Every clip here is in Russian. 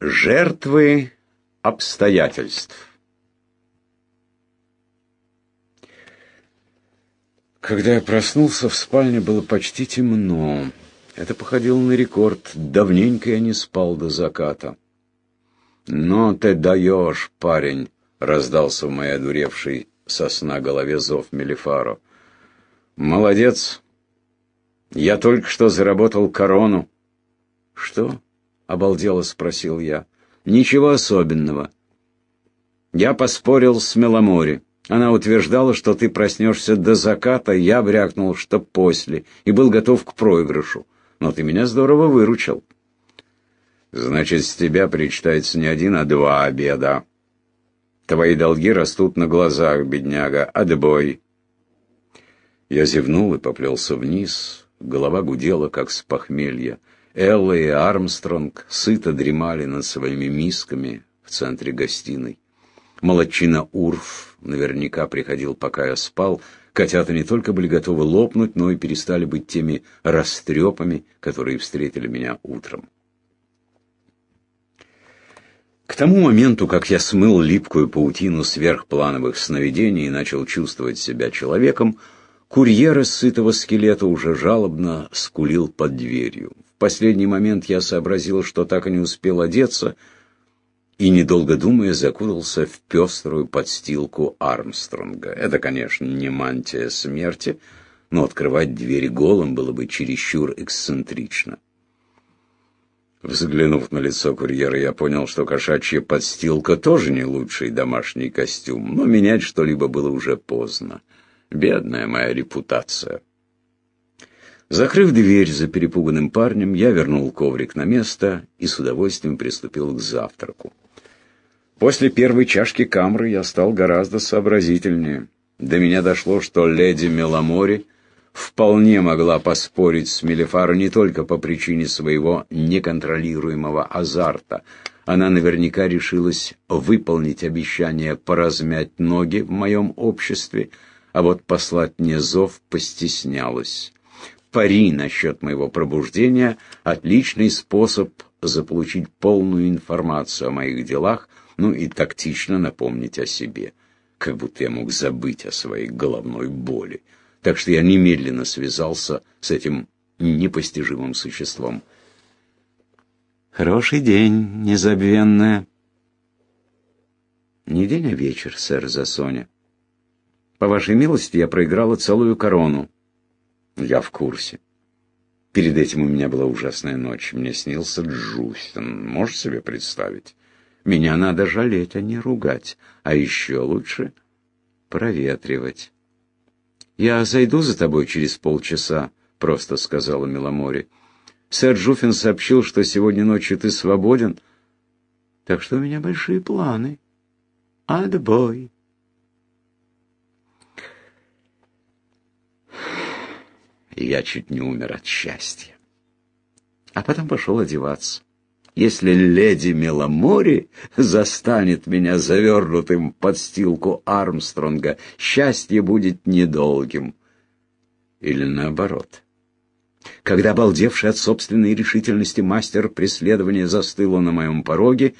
Жертвы обстоятельств. Когда я проснулся, в спальне было почти темно. Это походило на рекорд. Давненько я не спал до заката. «Но ты даешь, парень!» — раздался в моей одуревшей сосна голове зов Мелифаро. «Молодец! Я только что заработал корону». «Что?» — обалдело спросил я. «Ничего особенного. Я поспорил с Меломори. Она утверждала, что ты проснешься до заката, я брякнул, что после, и был готов к проигрышу. Но ты меня здорово выручил». «Значит, с тебя причитается не один, а два обеда», Твои долги растут на глазах, бедняга. Отбой. Я зевнул и поплелся вниз. Голова гудела, как с похмелья. Элла и Армстронг сыто дремали над своими мисками в центре гостиной. Молодчина Урф наверняка приходил, пока я спал. Котята не только были готовы лопнуть, но и перестали быть теми растрепами, которые встретили меня утром. К тому моменту, как я смыл липкую паутину сверхплановых сновидений и начал чувствовать себя человеком, курьер из сытого скелета уже жалобно скулил под дверью. Последний момент я сообразил, что так и не успел одеться, и, недолго думая, закутался в пеструю подстилку Армстронга. Это, конечно, не мантия смерти, но открывать дверь голым было бы чересчур эксцентрично. Взглянув на лицо курьера, я понял, что кошачья подстилка тоже не лучший домашний костюм, но менять что-либо было уже поздно. Бедная моя репутация. Закрыв дверь за перепуганным парнем, я вернул коврик на место и с удовольствием приступил к завтраку. После первой чашки камры я стал гораздо сообразительнее. До меня дошло, что леди Меламори — вполне могла поспорить с Мелефаро не только по причине своего неконтролируемого азарта. Она наверняка решилась выполнить обещание поразмять ноги в моем обществе, а вот послать мне зов постеснялась. Пари насчет моего пробуждения — отличный способ заполучить полную информацию о моих делах, ну и тактично напомнить о себе, как будто я мог забыть о своей головной боли так что я немедленно связался с этим непостижимым существом. «Хороший день, незабвенная». «Не день, а вечер, сэр Засоня. По вашей милости я проиграла целую корону». «Я в курсе. Перед этим у меня была ужасная ночь. Мне снился Джустин. Можешь себе представить? Меня надо жалеть, а не ругать. А еще лучше проветривать». «Я зайду за тобой через полчаса», — просто сказала Миломори. «Сэр Джуффин сообщил, что сегодня ночью ты свободен, так что у меня большие планы. Отбой». Я чуть не умер от счастья. А потом пошел одеваться. Если леди Меломори застанет меня завернутым под стилку Армстронга, счастье будет недолгим. Или наоборот. Когда обалдевший от собственной решительности мастер преследования застыл на моем пороге,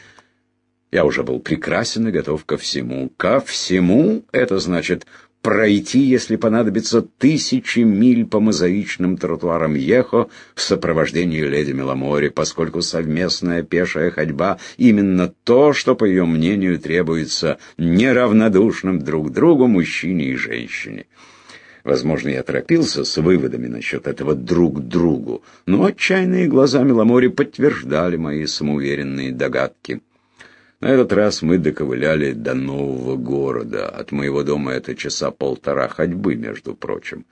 я уже был прекрасен и готов ко всему. Ко всему — это значит пройти, если понадобится, тысячи миль по мозаичным тротуарам Ехо в сопровождении леди Меломори, поскольку совместная пешая ходьба — именно то, что, по ее мнению, требуется неравнодушным друг другу мужчине и женщине. Возможно, я торопился с выводами насчет этого друг другу, но отчаянные глаза Меломори подтверждали мои самоуверенные догадки. На этот раз мы доковыляли до нового города. От моего дома это часа полтора ходьбы, между прочим.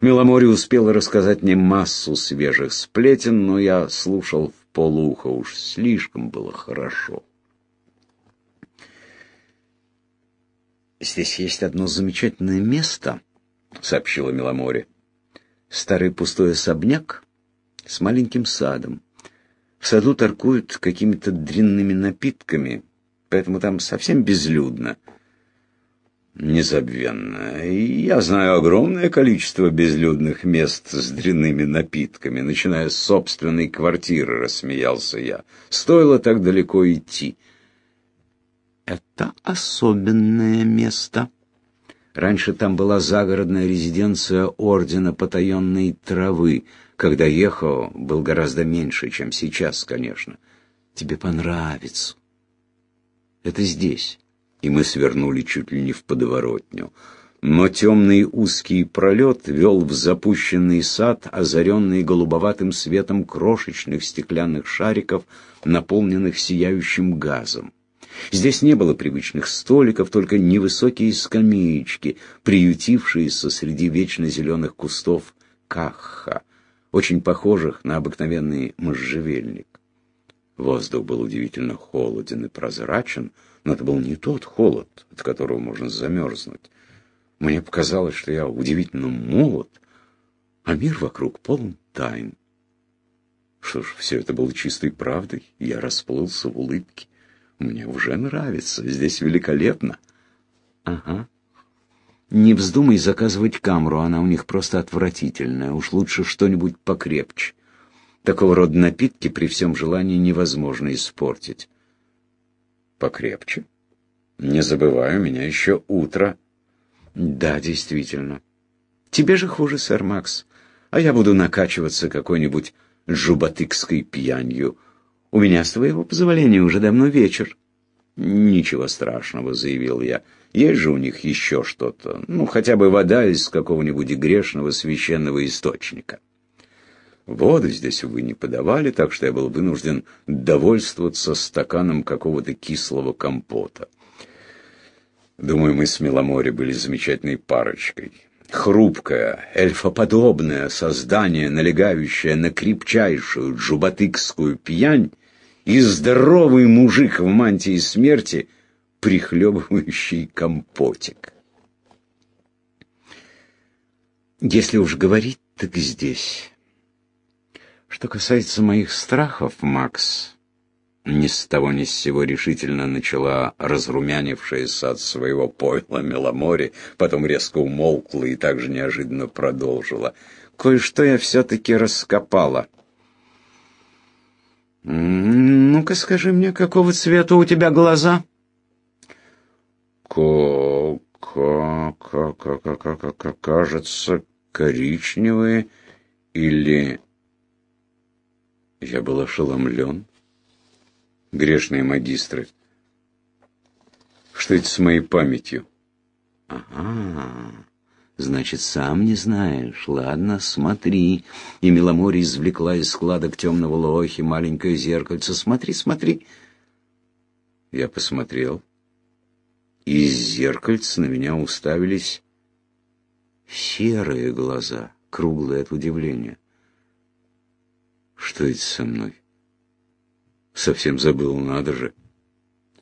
Меломори успела рассказать мне массу свежих сплетен, но я слушал в полуха, уж слишком было хорошо. «Здесь есть одно замечательное место», — сообщила Меломори. «Старый пустой особняк с маленьким садом. В саду торгуют какими-то дрянными напитками, поэтому там совсем безлюдно. незабвенно. Я знаю огромное количество безлюдных мест с дрянными напитками, начиная с собственной квартиры, рассмеялся я. Стоило так далеко идти. Это особенное место. Раньше там была загородная резиденция Ордена Потаенной Травы. Когда ехал, был гораздо меньше, чем сейчас, конечно. Тебе понравится. Это здесь и мы свернули чуть ли не в подворотню. Но темный узкий пролет вел в запущенный сад, озаренный голубоватым светом крошечных стеклянных шариков, наполненных сияющим газом. Здесь не было привычных столиков, только невысокие скамеечки, приютившиеся среди вечно зеленых кустов кахха, очень похожих на обыкновенный можжевельник. Воздух был удивительно холоден и прозрачен, но это был не тот холод, от которого можно замерзнуть. Мне показалось, что я удивительно молод, а мир вокруг полон тайн. Что ж, все это было чистой правдой, я расплылся в улыбке. Мне уже нравится, здесь великолепно. Ага. Не вздумай заказывать камеру, она у них просто отвратительная. Уж лучше что-нибудь покрепче. Такого рода напитки при всем желании невозможно испортить покрепче. Не забывай, у меня еще утро. Да, действительно. Тебе же хуже, сэр Макс. А я буду накачиваться какой-нибудь жуботыкской пьянью. У меня, с твоего позволения, уже давно вечер. Ничего страшного, заявил я. Есть же у них еще что-то. Ну, хотя бы вода из какого-нибудь грешного священного источника. Воду здесь, увы, не подавали, так что я был вынужден довольствоваться стаканом какого-то кислого компота. Думаю, мы с Меломори были замечательной парочкой. Хрупкое, эльфоподобное создание, налегающее на крепчайшую джубатыкскую пьянь, и здоровый мужик в мантии смерти, прихлебывающий компотик. Если уж говорить, так здесь... Что касается моих страхов, Макс, ни с того ни с сего решительно начала разрумянившаяся от своего пойла Меломори, потом резко умолкла и также неожиданно продолжила. Кое-что я все-таки раскопала. «Ну-ка скажи мне, какого цвета у тебя глаза?» «Кажется, коричневые или я был ошеломлен. Грешные магистры. Что это с моей памятью? Ага, значит, сам не знаешь. Ладно, смотри. И Меломори извлекла из складок темного лохи маленькое зеркальце. Смотри, смотри. Я посмотрел. Из зеркальца на меня уставились серые глаза, круглые от удивления. Что это со мной? Совсем забыл, надо же.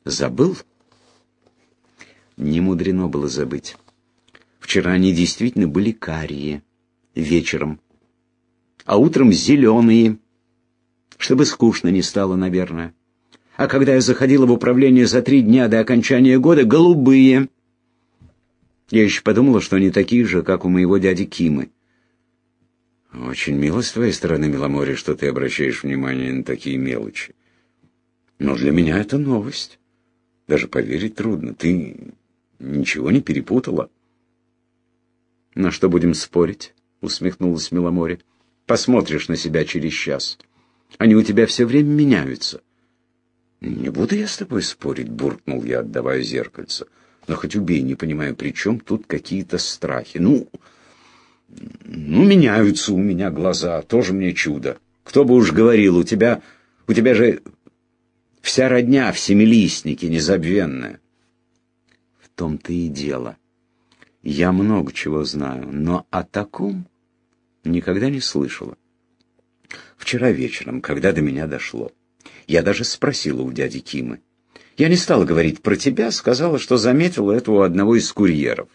Забыл? Не мудрено было забыть. Вчера они действительно были карие, вечером, а утром зеленые, чтобы скучно не стало, наверное. А когда я заходила в управление за три дня до окончания года, голубые. Я еще подумала, что они такие же, как у моего дяди Кимы. Очень мило с твоей стороны, Миломоре, что ты обращаешь внимание на такие мелочи. Но для меня это новость. Даже поверить трудно. Ты ничего не перепутала. На что будем спорить? Усмехнулась Миломоре. Посмотришь на себя через час. Они у тебя все время меняются. Не буду я с тобой спорить, буркнул я, отдавая зеркальце. Но хоть убей, не понимаю, при чем тут какие-то страхи. Ну, ну, меняются у меня глаза, тоже мне чудо. Кто бы уж говорил, у тебя, у тебя же вся родня в семилистнике незабвенная. В том-то и дело. Я много чего знаю, но о таком никогда не слышала. Вчера вечером, когда до меня дошло, я даже спросила у дяди Кимы. Я не стала говорить про тебя, сказала, что заметила это у одного из курьеров.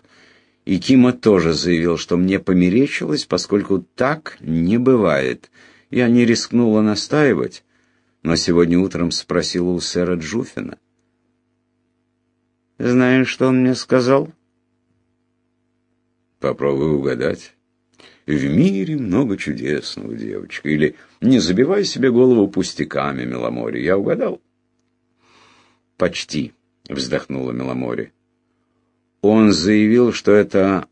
И Кима тоже заявил, что мне померещилось, поскольку так не бывает. Я не рискнула настаивать, но сегодня утром спросила у сэра Джуфина. «Знаешь, что он мне сказал?» Попробуй угадать. В мире много чудесного, девочка. Или не забивай себе голову пустяками, Меломори. Я угадал? Почти, вздохнула Меломори. Он заявил, что это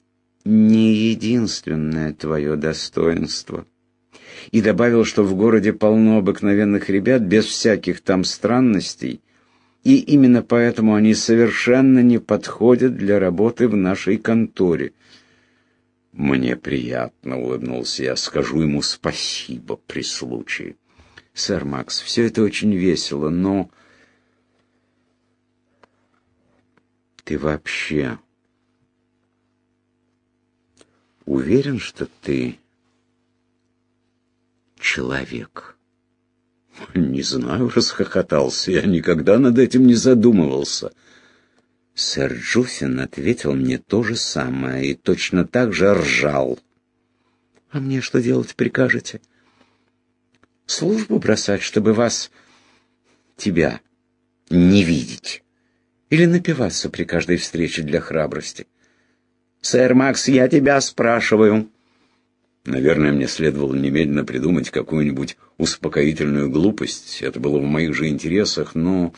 не единственное твое достоинство. И добавил, что в городе полно обыкновенных ребят без всяких там странностей, и именно поэтому они совершенно не подходят для работы в нашей конторе. Мне приятно, улыбнулся я, скажу ему спасибо при случае. Сэр Макс, все это очень весело, но... Ты вообще уверен, что ты человек? Не знаю, расхохотался я, никогда над этим не задумывался. Сэр Джуфин ответил мне то же самое и точно так же ржал. «А мне что делать прикажете? Службу бросать, чтобы вас, тебя, не видеть? Или напиваться при каждой встрече для храбрости? Сэр Макс, я тебя спрашиваю». Наверное, мне следовало немедленно придумать какую-нибудь успокоительную глупость. Это было в моих же интересах, но...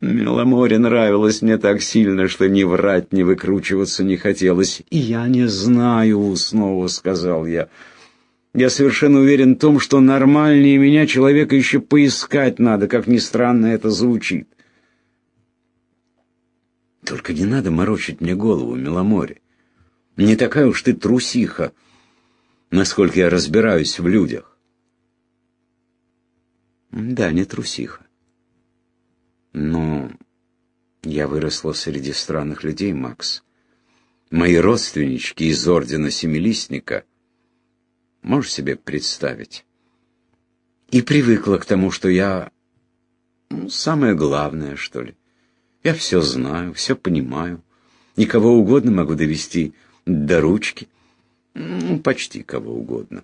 Меломоре нравилось мне так сильно, что ни врать, ни выкручиваться не хотелось. «И я не знаю», — снова сказал я. «Я совершенно уверен в том, что нормальнее меня человека еще поискать надо, как ни странно это звучит». «Только не надо морочить мне голову, Меломоре. Не такая уж ты трусиха, насколько я разбираюсь в людях». «Да, не трусиха. Но я выросла среди странных людей, Макс. Мои родственнички из ордена Семилистника, можешь себе представить? И привыкла к тому, что я ну, самое главное, что ли. Я все знаю, все понимаю. Никого угодно могу довести до ручки. Ну, почти кого угодно.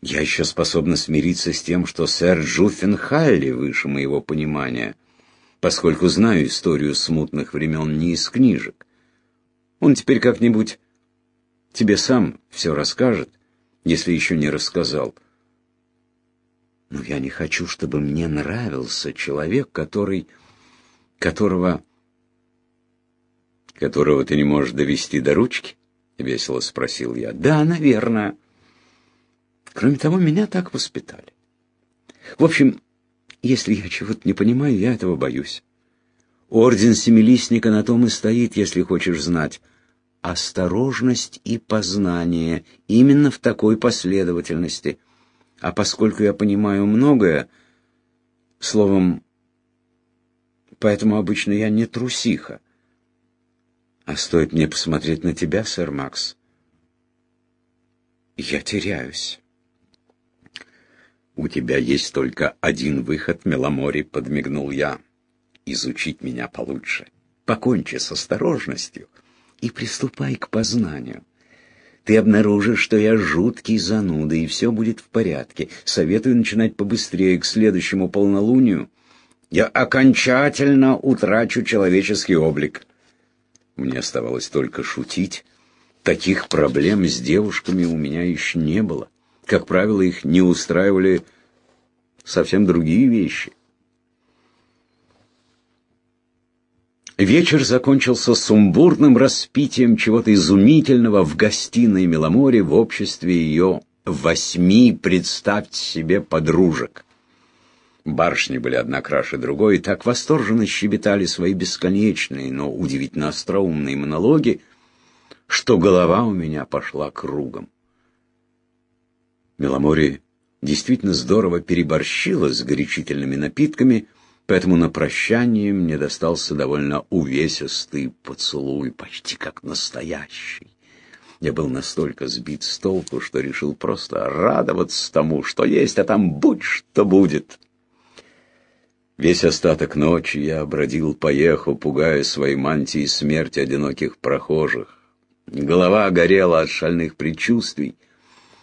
Я еще способна смириться с тем, что сэр Джуффин Халли выше моего понимания, поскольку знаю историю смутных времен не из книжек. Он теперь как-нибудь тебе сам все расскажет, если еще не рассказал. Но я не хочу, чтобы мне нравился человек, который... которого... которого ты не можешь довести до ручки? — весело спросил я. «Да, наверное». Кроме того, меня так воспитали. В общем, если я чего-то не понимаю, я этого боюсь. Орден Семилистника на том и стоит, если хочешь знать. Осторожность и познание именно в такой последовательности. А поскольку я понимаю многое, словом, поэтому обычно я не трусиха. А стоит мне посмотреть на тебя, сэр Макс, я теряюсь. «У тебя есть только один выход, Меломори», — подмигнул я. «Изучить меня получше. Покончи с осторожностью и приступай к познанию. Ты обнаружишь, что я жуткий зануда, и все будет в порядке. Советую начинать побыстрее, к следующему полнолунию. Я окончательно утрачу человеческий облик». Мне оставалось только шутить. Таких проблем с девушками у меня еще не было. Как правило, их не устраивали совсем другие вещи. Вечер закончился сумбурным распитием чего-то изумительного в гостиной Меломоре в обществе ее восьми, представьте себе, подружек. Барышни были одна краше другой и так восторженно щебетали свои бесконечные, но удивительно остроумные монологи, что голова у меня пошла кругом. Меломори действительно здорово переборщила с горячительными напитками, поэтому на прощание мне достался довольно увесистый поцелуй, почти как настоящий. Я был настолько сбит с толку, что решил просто радоваться тому, что есть, а там будь что будет. Весь остаток ночи я бродил поехал, пугая своей мантией смерти одиноких прохожих. Голова горела от шальных предчувствий,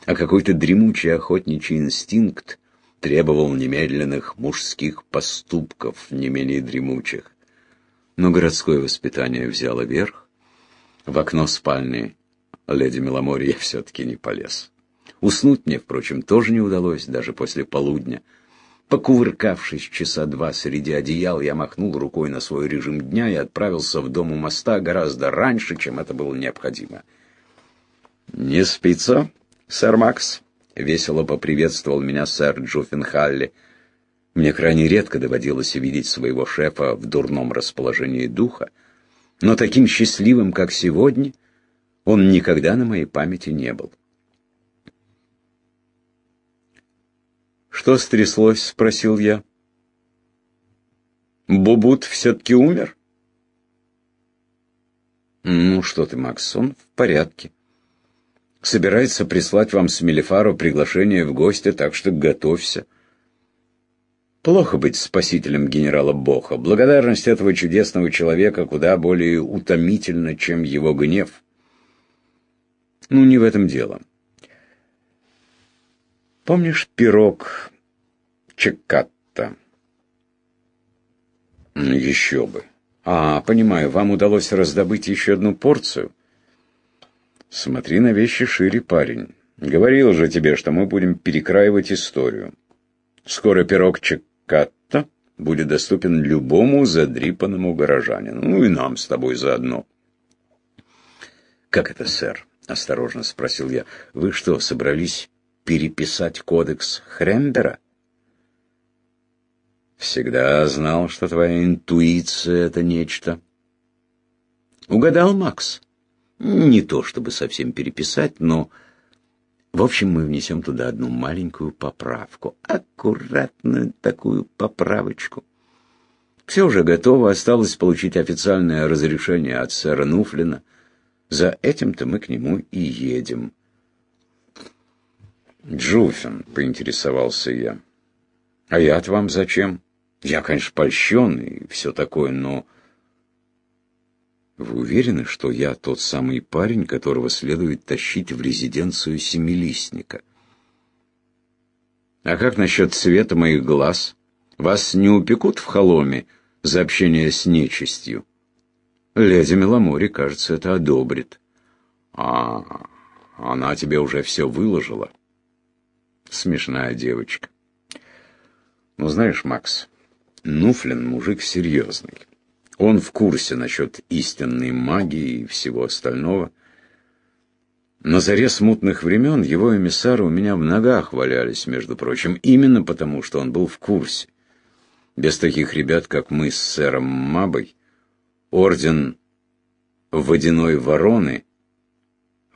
а какой-то дремучий охотничий инстинкт требовал немедленных мужских поступков, не менее дремучих. Но городское воспитание взяло верх. В окно спальни леди Меломори, я все-таки не полез. Уснуть мне, впрочем, тоже не удалось, даже после полудня. Покувыркавшись часа два среди одеял, я махнул рукой на свой режим дня и отправился в дом у моста гораздо раньше, чем это было необходимо. «Не спится, сэр Макс?» — весело поприветствовал меня сэр Джуффенхалли. Мне крайне редко доводилось видеть своего шефа в дурном расположении духа, но таким счастливым, как сегодня, он никогда на моей памяти не был. «Что стряслось?» — спросил я. «Бубут все-таки умер?» «Ну что ты, Макс, он в порядке. Собирается прислать вам с Мелифару приглашение в гости, так что готовься». Плохо быть спасителем генерала Боха. Благодарность этого чудесного человека куда более утомительна, чем его гнев. Ну, не в этом дело. Помнишь пирог Чекатта? Еще бы. А, понимаю, вам удалось раздобыть еще одну порцию? Смотри на вещи шире, парень. Говорил же тебе, что мы будем перекраивать историю. Скоро пирог Чекатта будет доступен любому задрипанному горожанину. Ну и нам с тобой заодно. Как это, сэр? — осторожно спросил я. «Вы что, собрались переписать кодекс Хрембера?» «Всегда знал, что твоя интуиция — это нечто». «Угадал, Макс?» «Не то чтобы совсем переписать, но...» В общем, мы внесем туда одну маленькую поправку. Аккуратную такую поправочку. Все уже готово, осталось получить официальное разрешение от сэра Нуфлина — за этим-то мы к нему и едем. Джуфин, поинтересовался я. А я-то вам зачем? Я, конечно, польщен и все такое, но... Вы уверены, что я тот самый парень, которого следует тащить в резиденцию семилистника? А как насчет цвета моих глаз? Вас не упекут в холоме за общение с нечистью? Леди Меломори, кажется, это одобрит. А она тебе уже все выложила. Смешная девочка. Ну, знаешь, Макс, Нуфлин мужик серьезный. Он в курсе насчет истинной магии и всего остального. На заре смутных времен его эмиссары у меня в ногах валялись, между прочим, именно потому, что он был в курсе. Без таких ребят, как мы с сэром Мабой, орден водяной вороны.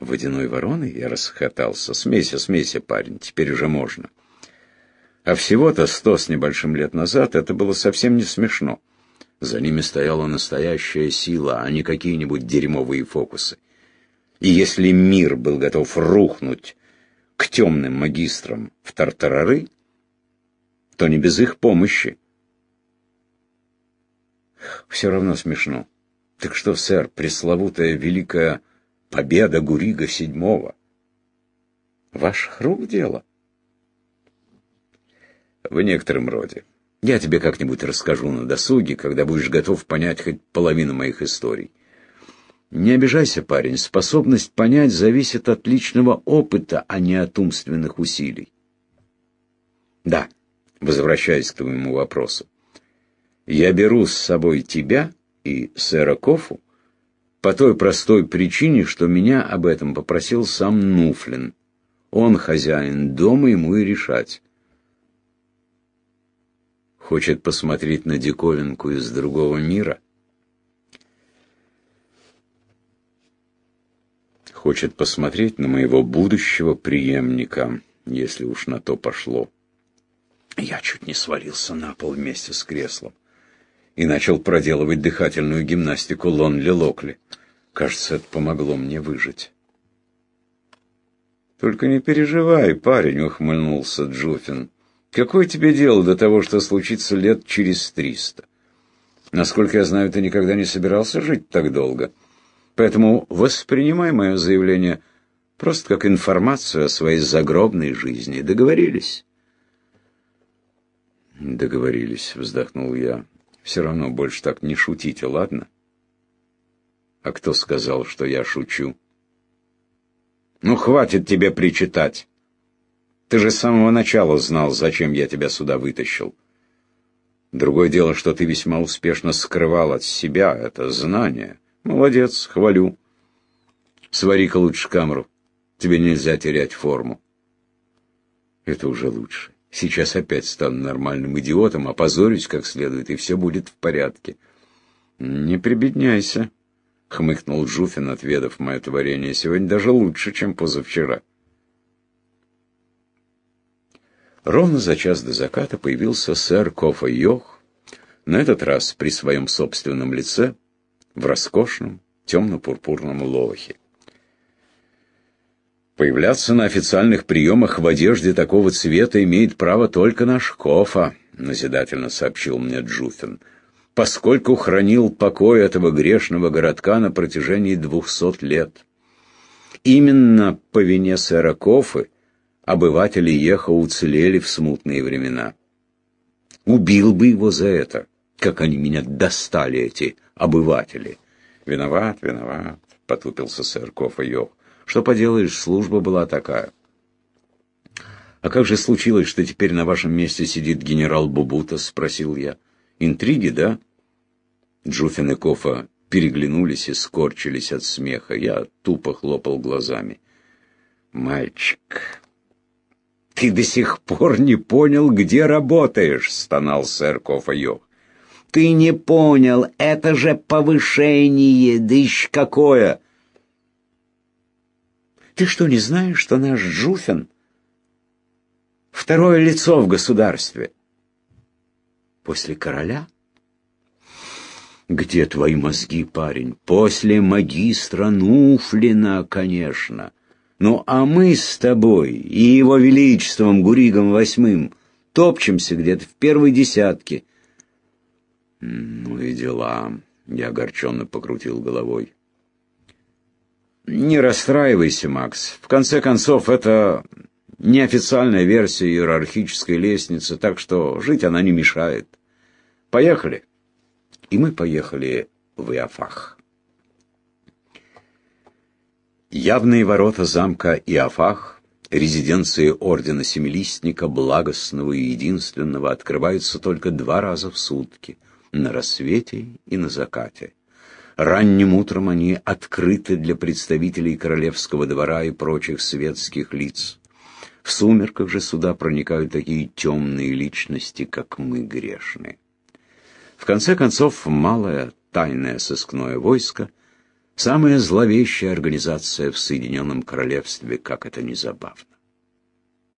Водяной вороны? Я расхотался. Смейся, смейся, парень, теперь уже можно. А всего-то сто с небольшим лет назад это было совсем не смешно. За ними стояла настоящая сила, а не какие-нибудь дерьмовые фокусы. И если мир был готов рухнуть к темным магистрам в тартарары, то не без их помощи. Все равно смешно. Так что, сэр, пресловутая великая победа Гурига седьмого? Ваших рук дело? В некотором роде. Я тебе как-нибудь расскажу на досуге, когда будешь готов понять хоть половину моих историй. Не обижайся, парень, способность понять зависит от личного опыта, а не от умственных усилий. Да, возвращаясь к твоему вопросу. Я беру с собой тебя и сэра Кофу по той простой причине, что меня об этом попросил сам Нуфлин. Он хозяин дома, ему и решать. Хочет посмотреть на диковинку из другого мира? Хочет посмотреть на моего будущего преемника, если уж на то пошло. Я чуть не свалился на пол вместе с креслом и начал проделывать дыхательную гимнастику Лонли Локли. Кажется, это помогло мне выжить. «Только не переживай, парень», — ухмыльнулся Джуфин. «Какое тебе дело до того, что случится лет через триста? Насколько я знаю, ты никогда не собирался жить так долго. Поэтому воспринимай мое заявление просто как информацию о своей загробной жизни. Договорились?» «Договорились», — вздохнул я. Все равно больше так не шутите, ладно? А кто сказал, что я шучу? Ну, хватит тебе причитать. Ты же с самого начала знал, зачем я тебя сюда вытащил. Другое дело, что ты весьма успешно скрывал от себя это знание. Молодец, хвалю. Свари-ка лучше камеру. Тебе нельзя терять форму. Это уже лучше. Сейчас опять стану нормальным идиотом, опозорюсь как следует, и все будет в порядке. Не прибедняйся, — хмыкнул Жуфин, отведав мое творение. Сегодня даже лучше, чем позавчера. Ровно за час до заката появился сэр Кофа Йох, на этот раз при своем собственном лице, в роскошном темно-пурпурном лохе. Появляться на официальных приемах в одежде такого цвета имеет право только наш Кофа, назидательно сообщил мне Джуфин, поскольку хранил покой этого грешного городка на протяжении двухсот лет. Именно по вине сэра Кофы обыватели Еха уцелели в смутные времена. Убил бы его за это, как они меня достали, эти обыватели. Виноват, виноват, потупился сэр Кофа Йох. Что поделаешь, служба была такая. А как же случилось, что теперь на вашем месте сидит генерал Бубута, спросил я. Интриги, да? Джуфин и Кофа переглянулись и скорчились от смеха. Я тупо хлопал глазами. «Мальчик, ты до сих пор не понял, где работаешь», — стонал сэр Кофа Йох. «Ты не понял, это же повышение, да еще какое!» Ты что, не знаешь, что наш Джуфин — второе лицо в государстве? После короля? Где твои мозги, парень? После магистра Нуфлина, конечно. Ну, а мы с тобой и его величеством Гуригом Восьмым топчемся где-то в первой десятке. Ну и дела. Я огорченно покрутил головой. Не расстраивайся, Макс. В конце концов, это неофициальная версия иерархической лестницы, так что жить она не мешает. Поехали. И мы поехали в Иофах. Явные ворота замка Иофах, резиденции ордена Семилистника, благостного и единственного, открываются только два раза в сутки, на рассвете и на закате. Ранним утром они открыты для представителей королевского двора и прочих светских лиц. В сумерках же сюда проникают такие темные личности, как мы грешные. В конце концов, малое тайное сыскное войско – самая зловещая организация в Соединенном Королевстве, как это ни забавно.